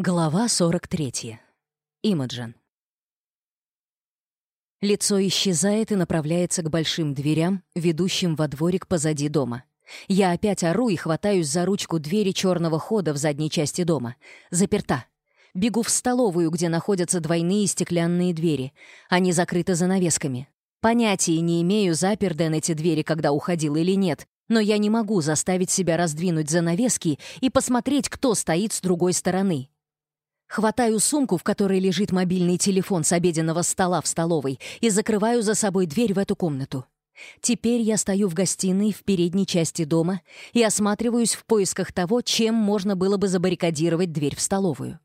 Глава 43. Имаджин. Лицо исчезает и направляется к большим дверям, ведущим во дворик позади дома. Я опять ору и хватаюсь за ручку двери черного хода в задней части дома. Заперта. Бегу в столовую, где находятся двойные стеклянные двери. Они закрыты занавесками. Понятия не имею, запер Дэн эти двери, когда уходил или нет, но я не могу заставить себя раздвинуть занавески и посмотреть, кто стоит с другой стороны. Хватаю сумку, в которой лежит мобильный телефон с обеденного стола в столовой, и закрываю за собой дверь в эту комнату. Теперь я стою в гостиной в передней части дома и осматриваюсь в поисках того, чем можно было бы забаррикадировать дверь в столовую.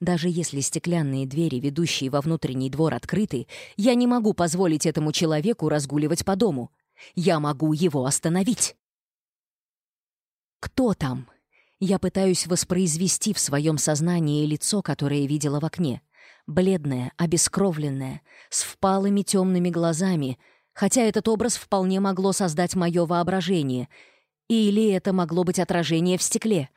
Даже если стеклянные двери, ведущие во внутренний двор, открыты, я не могу позволить этому человеку разгуливать по дому. Я могу его остановить. Кто там? Я пытаюсь воспроизвести в своем сознании лицо, которое видела в окне. Бледное, обескровленное, с впалыми темными глазами, хотя этот образ вполне могло создать мое воображение. Или это могло быть отражение в стекле.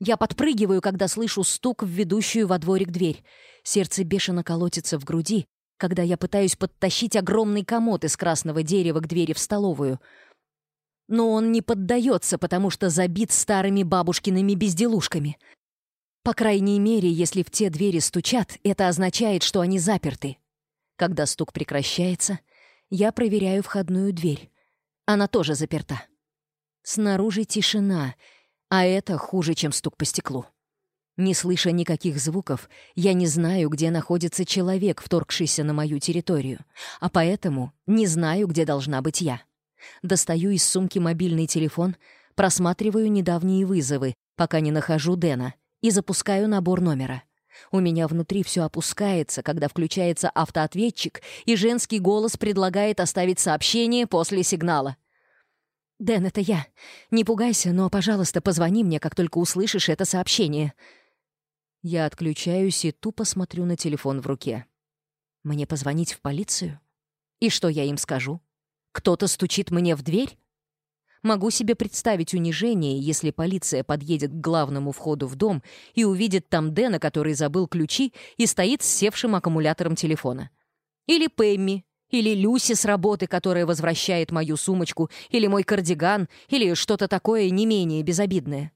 Я подпрыгиваю, когда слышу стук в ведущую во дворик дверь. Сердце бешено колотится в груди, когда я пытаюсь подтащить огромный комод из красного дерева к двери в столовую — но он не поддается, потому что забит старыми бабушкиными безделушками. По крайней мере, если в те двери стучат, это означает, что они заперты. Когда стук прекращается, я проверяю входную дверь. Она тоже заперта. Снаружи тишина, а это хуже, чем стук по стеклу. Не слыша никаких звуков, я не знаю, где находится человек, вторгшийся на мою территорию, а поэтому не знаю, где должна быть я. Достаю из сумки мобильный телефон, просматриваю недавние вызовы, пока не нахожу Дэна, и запускаю набор номера. У меня внутри все опускается, когда включается автоответчик, и женский голос предлагает оставить сообщение после сигнала. «Дэн, это я. Не пугайся, но, пожалуйста, позвони мне, как только услышишь это сообщение». Я отключаюсь и тупо смотрю на телефон в руке. «Мне позвонить в полицию? И что я им скажу?» Кто-то стучит мне в дверь? Могу себе представить унижение, если полиция подъедет к главному входу в дом и увидит там Дэна, который забыл ключи и стоит с севшим аккумулятором телефона. Или Пэмми, или Люси с работы, которая возвращает мою сумочку, или мой кардиган, или что-то такое не менее безобидное.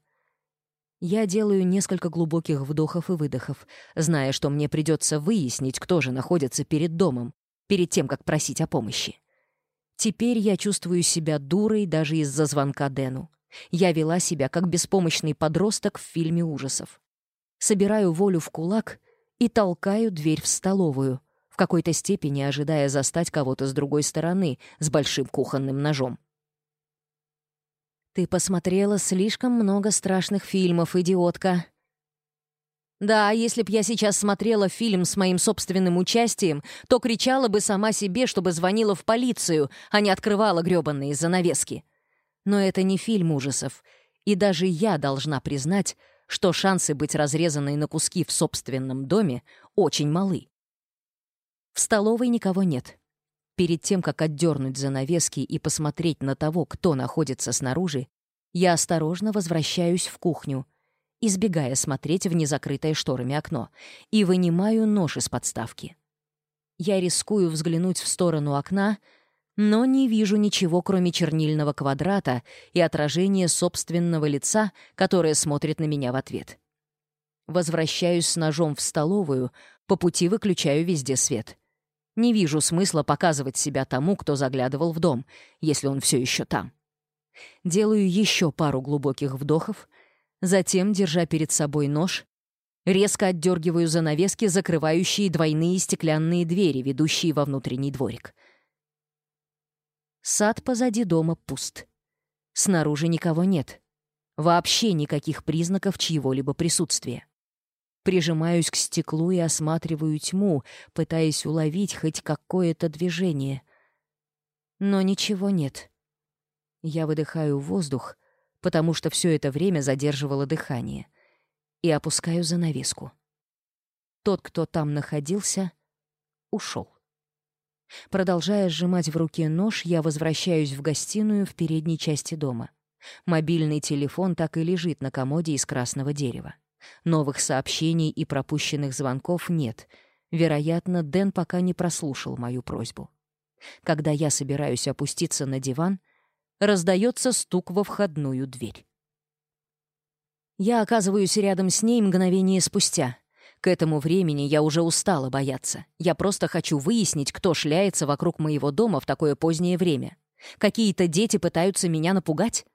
Я делаю несколько глубоких вдохов и выдохов, зная, что мне придется выяснить, кто же находится перед домом, перед тем, как просить о помощи. Теперь я чувствую себя дурой даже из-за звонка Дэну. Я вела себя как беспомощный подросток в фильме ужасов. Собираю волю в кулак и толкаю дверь в столовую, в какой-то степени ожидая застать кого-то с другой стороны с большим кухонным ножом. «Ты посмотрела слишком много страшных фильмов, идиотка», да, если б я сейчас смотрела фильм с моим собственным участием, то кричала бы сама себе, чтобы звонила в полицию, а не открывала грёбаные занавески. Но это не фильм ужасов, и даже я должна признать, что шансы быть разрезанной на куски в собственном доме очень малы. В столовой никого нет. Перед тем, как отдернуть занавески и посмотреть на того, кто находится снаружи, я осторожно возвращаюсь в кухню — избегая смотреть в незакрытое шторами окно, и вынимаю нож из подставки. Я рискую взглянуть в сторону окна, но не вижу ничего, кроме чернильного квадрата и отражения собственного лица, которое смотрит на меня в ответ. Возвращаюсь с ножом в столовую, по пути выключаю везде свет. Не вижу смысла показывать себя тому, кто заглядывал в дом, если он все еще там. Делаю еще пару глубоких вдохов, Затем, держа перед собой нож, резко отдергиваю занавески, закрывающие двойные стеклянные двери, ведущие во внутренний дворик. Сад позади дома пуст. Снаружи никого нет. Вообще никаких признаков чьего-либо присутствия. Прижимаюсь к стеклу и осматриваю тьму, пытаясь уловить хоть какое-то движение. Но ничего нет. Я выдыхаю воздух, потому что все это время задерживало дыхание, и опускаю занавеску. Тот, кто там находился, ушел. Продолжая сжимать в руке нож, я возвращаюсь в гостиную в передней части дома. Мобильный телефон так и лежит на комоде из красного дерева. Новых сообщений и пропущенных звонков нет. Вероятно, Дэн пока не прослушал мою просьбу. Когда я собираюсь опуститься на диван, раздается стук во входную дверь. Я оказываюсь рядом с ней мгновение спустя. К этому времени я уже устала бояться. Я просто хочу выяснить, кто шляется вокруг моего дома в такое позднее время. Какие-то дети пытаются меня напугать?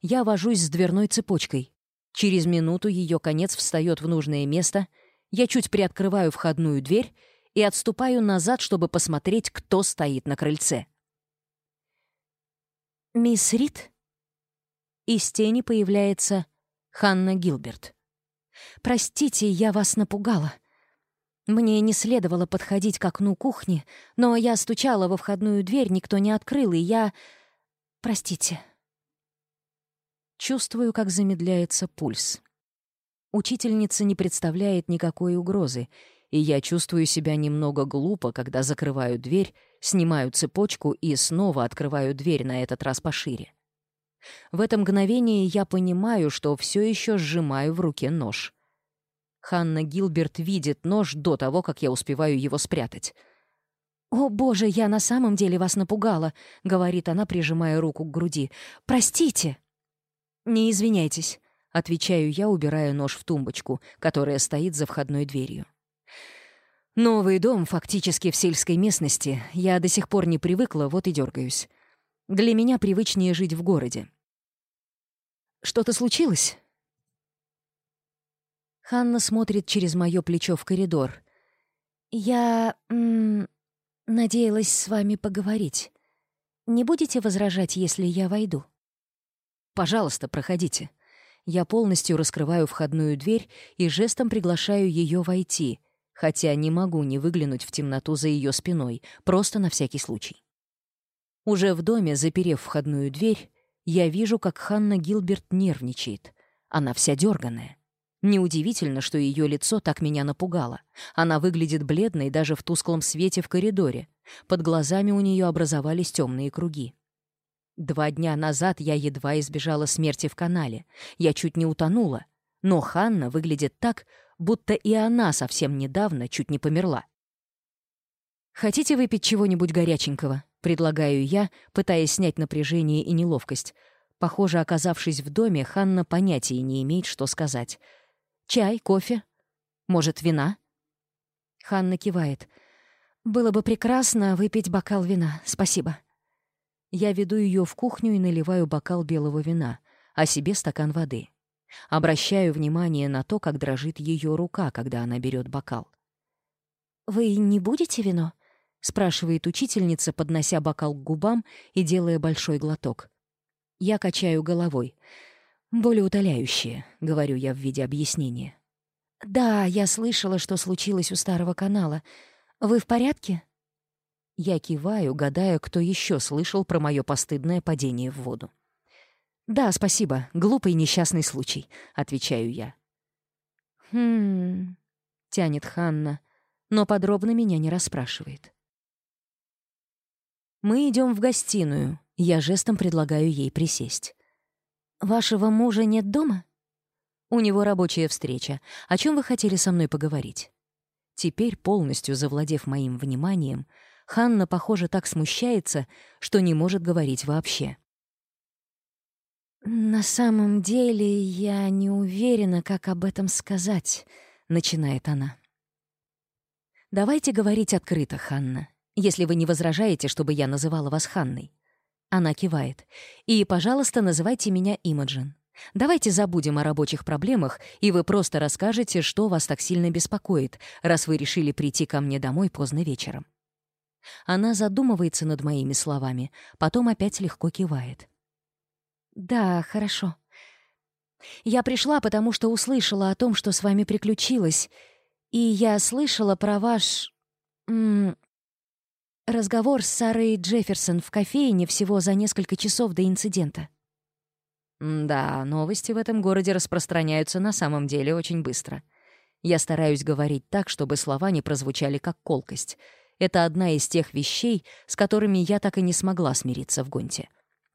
Я вожусь с дверной цепочкой. Через минуту ее конец встает в нужное место. Я чуть приоткрываю входную дверь и отступаю назад, чтобы посмотреть, кто стоит на крыльце. «Мисс Рид?» Из тени появляется Ханна Гилберт. «Простите, я вас напугала. Мне не следовало подходить к окну кухни, но я стучала во входную дверь, никто не открыл, и я... Простите». Чувствую, как замедляется пульс. Учительница не представляет никакой угрозы, и я чувствую себя немного глупо, когда закрываю дверь снимаю цепочку и снова открываю дверь на этот раз пошире. В это мгновение я понимаю, что все еще сжимаю в руке нож. Ханна Гилберт видит нож до того, как я успеваю его спрятать. «О, боже, я на самом деле вас напугала», — говорит она, прижимая руку к груди. «Простите». «Не извиняйтесь», — отвечаю я, убирая нож в тумбочку, которая стоит за входной дверью. Новый дом фактически в сельской местности. Я до сих пор не привыкла, вот и дергаюсь. Для меня привычнее жить в городе. Что-то случилось? Ханна смотрит через мое плечо в коридор. Я... Надеялась с вами поговорить. Не будете возражать, если я войду? Пожалуйста, проходите. Я полностью раскрываю входную дверь и жестом приглашаю ее войти — хотя не могу не выглянуть в темноту за ее спиной, просто на всякий случай. Уже в доме, заперев входную дверь, я вижу, как Ханна Гилберт нервничает. Она вся дерганая. Неудивительно, что ее лицо так меня напугало. Она выглядит бледной даже в тусклом свете в коридоре. Под глазами у нее образовались темные круги. Два дня назад я едва избежала смерти в канале. Я чуть не утонула. Но Ханна выглядит так, будто и она совсем недавно чуть не померла. «Хотите выпить чего-нибудь горяченького?» — предлагаю я, пытаясь снять напряжение и неловкость. Похоже, оказавшись в доме, Ханна понятия не имеет, что сказать. «Чай, кофе? Может, вина?» Ханна кивает. «Было бы прекрасно выпить бокал вина, спасибо». Я веду ее в кухню и наливаю бокал белого вина, а себе стакан воды. Обращаю внимание на то, как дрожит ее рука, когда она берет бокал. «Вы не будете вино?» — спрашивает учительница, поднося бокал к губам и делая большой глоток. Я качаю головой. «Более утоляющее», — говорю я в виде объяснения. «Да, я слышала, что случилось у Старого канала. Вы в порядке?» Я киваю, гадая, кто еще слышал про мое постыдное падение в воду. «Да, спасибо. Глупый несчастный случай», — отвечаю я. «Хм...» — тянет Ханна, но подробно меня не расспрашивает. Мы идем в гостиную. Я жестом предлагаю ей присесть. «Вашего мужа нет дома?» «У него рабочая встреча. О чем вы хотели со мной поговорить?» Теперь, полностью завладев моим вниманием, Ханна, похоже, так смущается, что не может говорить вообще. На самом деле я не уверена, как об этом сказать, начинает она. Давайте говорить открыто, Ханна, если вы не возражаете, чтобы я называла вас Ханной. Она кивает. И, пожалуйста, называйте меня Имаджин. Давайте забудем о рабочих проблемах, и вы просто расскажете, что вас так сильно беспокоит, раз вы решили прийти ко мне домой поздно вечером. Она задумывается над моими словами, потом опять легко кивает. «Да, хорошо. Я пришла, потому что услышала о том, что с вами приключилось. И я слышала про ваш... М разговор с Сарой Джефферсон в кофейне всего за несколько часов до инцидента». «Да, новости в этом городе распространяются на самом деле очень быстро. Я стараюсь говорить так, чтобы слова не прозвучали как колкость. Это одна из тех вещей, с которыми я так и не смогла смириться в Гонте».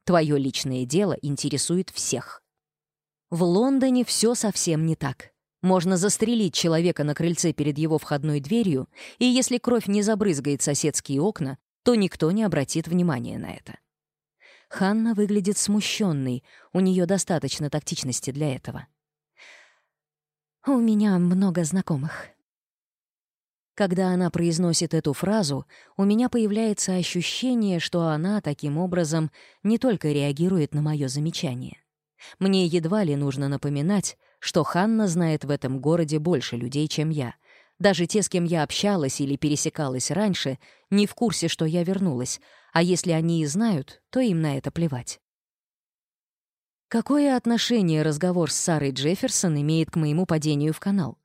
Твое личное дело интересует всех. В Лондоне все совсем не так. Можно застрелить человека на крыльце перед его входной дверью, и если кровь не забрызгает соседские окна, то никто не обратит внимания на это. Ханна выглядит смущенной, у нее достаточно тактичности для этого. «У меня много знакомых», когда она произносит эту фразу, у меня появляется ощущение, что она таким образом не только реагирует на мое замечание. Мне едва ли нужно напоминать, что Ханна знает в этом городе больше людей, чем я. Даже те, с кем я общалась или пересекалась раньше, не в курсе, что я вернулась, а если они и знают, то им на это плевать. Какое отношение разговор с Сарой Джефферсон имеет к моему падению в канал?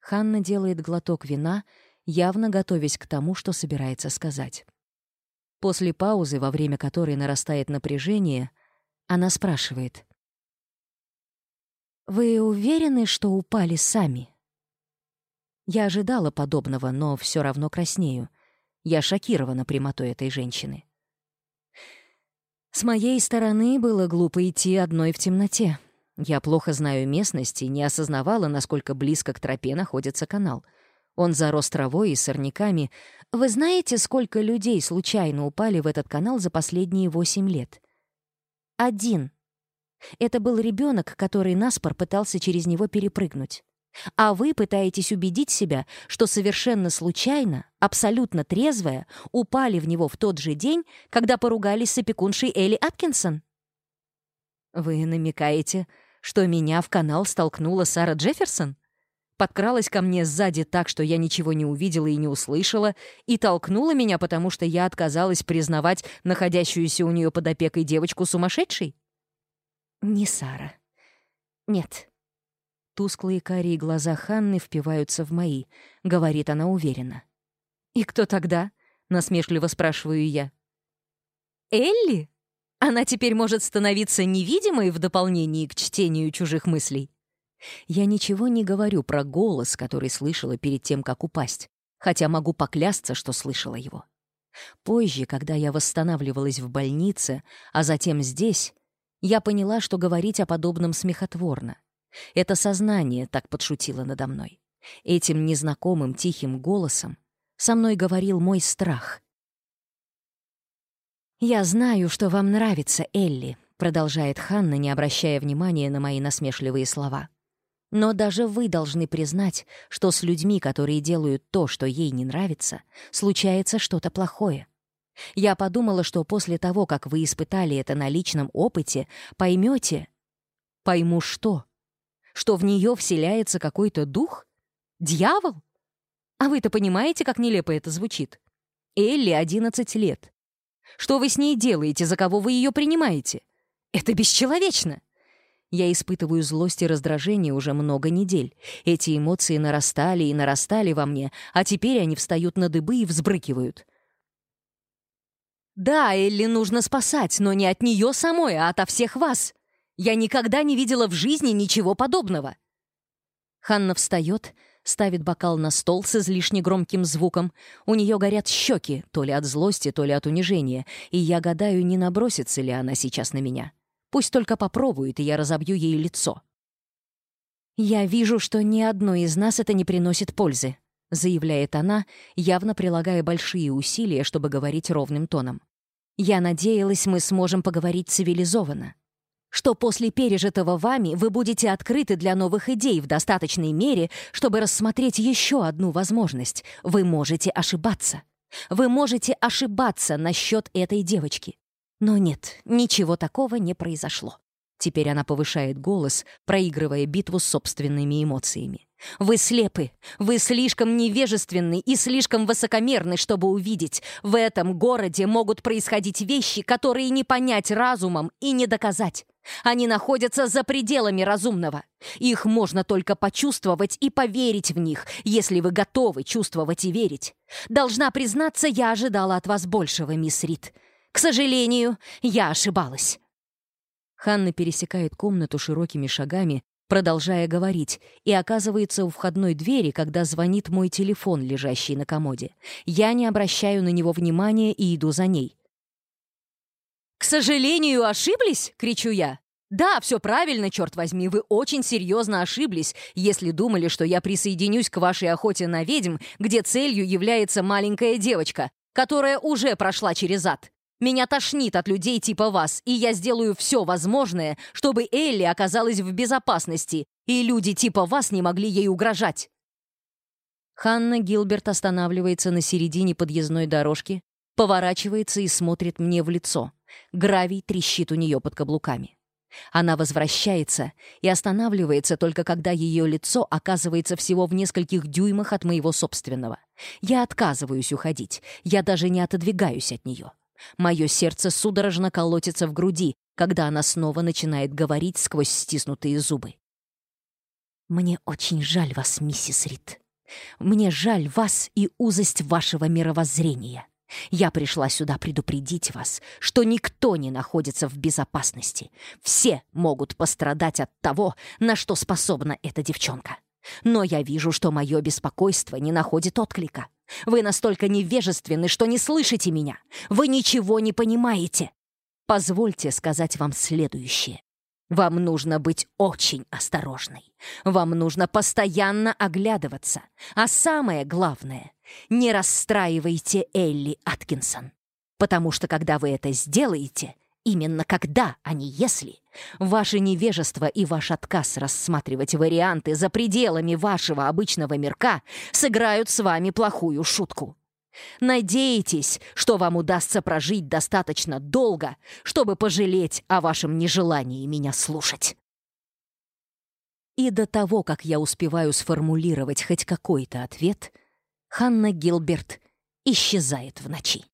Ханна делает глоток вина, явно готовясь к тому, что собирается сказать. После паузы, во время которой нарастает напряжение, она спрашивает. «Вы уверены, что упали сами?» Я ожидала подобного, но все равно краснею. Я шокирована прямотой этой женщины. С моей стороны было глупо идти одной в темноте, я плохо знаю местности и не осознавала, насколько близко к тропе находится канал. Он зарос травой и сорняками. Вы знаете, сколько людей случайно упали в этот канал за последние восемь лет? Один. Это был ребенок, который наспор пытался через него перепрыгнуть. А вы пытаетесь убедить себя, что совершенно случайно, абсолютно трезвая, упали в него в тот же день, когда поругались с опекуншей Элли Аткинсон? Вы намекаете, что меня в канал столкнула Сара Джефферсон? Подкралась ко мне сзади так, что я ничего не увидела и не услышала, и толкнула меня, потому что я отказалась признавать находящуюся у нее под опекой девочку сумасшедшей? Не Сара. Нет. Тусклые карие глаза Ханны впиваются в мои, говорит она уверенно. «И кто тогда?» — насмешливо спрашиваю я. «Элли?» Она теперь может становиться невидимой в дополнении к чтению чужих мыслей. Я ничего не говорю про голос, который слышала перед тем, как упасть, хотя могу поклясться, что слышала его. Позже, когда я восстанавливалась в больнице, а затем здесь, я поняла, что говорить о подобном смехотворно. Это сознание так подшутило надо мной. Этим незнакомым тихим голосом со мной говорил мой страх, «Я знаю, что вам нравится, Элли», — продолжает Ханна, не обращая внимания на мои насмешливые слова. «Но даже вы должны признать, что с людьми, которые делают то, что ей не нравится, случается что-то плохое. Я подумала, что после того, как вы испытали это на личном опыте, поймете... Пойму что? Что в нее вселяется какой-то дух? Дьявол? А вы-то понимаете, как нелепо это звучит? Элли 11 лет. Что вы с ней делаете? За кого вы ее принимаете? Это бесчеловечно!» Я испытываю злость и раздражение уже много недель. Эти эмоции нарастали и нарастали во мне, а теперь они встают на дыбы и взбрыкивают. «Да, Элли нужно спасать, но не от нее самой, а ото всех вас. Я никогда не видела в жизни ничего подобного». Ханна встает, ставит бокал на стол с излишне громким звуком. У нее горят щеки, то ли от злости, то ли от унижения, и я гадаю, не набросится ли она сейчас на меня. Пусть только попробует, и я разобью ей лицо. «Я вижу, что ни одной из нас это не приносит пользы», — заявляет она, явно прилагая большие усилия, чтобы говорить ровным тоном. «Я надеялась, мы сможем поговорить цивилизованно что после пережитого вами вы будете открыты для новых идей в достаточной мере, чтобы рассмотреть еще одну возможность. Вы можете ошибаться. Вы можете ошибаться насчет этой девочки. Но нет, ничего такого не произошло. Теперь она повышает голос, проигрывая битву с собственными эмоциями. «Вы слепы! Вы слишком невежественны и слишком высокомерны, чтобы увидеть. В этом городе могут происходить вещи, которые не понять разумом и не доказать. Они находятся за пределами разумного. Их можно только почувствовать и поверить в них, если вы готовы чувствовать и верить. Должна признаться, я ожидала от вас большего, мисс Рид. К сожалению, я ошибалась. Ханна пересекает комнату широкими шагами, продолжая говорить, и оказывается у входной двери, когда звонит мой телефон, лежащий на комоде. Я не обращаю на него внимания и иду за ней. «К сожалению, ошиблись?» — кричу я. «Да, все правильно, черт возьми, вы очень серьезно ошиблись, если думали, что я присоединюсь к вашей охоте на ведьм, где целью является маленькая девочка, которая уже прошла через ад. Меня тошнит от людей типа вас, и я сделаю все возможное, чтобы Элли оказалась в безопасности, и люди типа вас не могли ей угрожать». Ханна Гилберт останавливается на середине подъездной дорожки, поворачивается и смотрит мне в лицо. Гравий трещит у нее под каблуками. Она возвращается и останавливается только когда ее лицо оказывается всего в нескольких дюймах от моего собственного. Я отказываюсь уходить, я даже не отодвигаюсь от нее. Мое сердце судорожно колотится в груди, когда она снова начинает говорить сквозь стиснутые зубы. «Мне очень жаль вас, миссис Рид. Мне жаль вас и узость вашего мировоззрения. Я пришла сюда предупредить вас, что никто не находится в безопасности. Все могут пострадать от того, на что способна эта девчонка. Но я вижу, что мое беспокойство не находит отклика. Вы настолько невежественны, что не слышите меня. Вы ничего не понимаете. Позвольте сказать вам следующее. Вам нужно быть очень осторожной. Вам нужно постоянно оглядываться. А самое главное, не расстраивайте Элли Аткинсон. Потому что когда вы это сделаете, именно когда, а не если, ваше невежество и ваш отказ рассматривать варианты за пределами вашего обычного мирка сыграют с вами плохую шутку. Надеетесь, что вам удастся прожить достаточно долго, чтобы пожалеть о вашем нежелании меня слушать. И до того, как я успеваю сформулировать хоть какой-то ответ, Ханна Гилберт исчезает в ночи.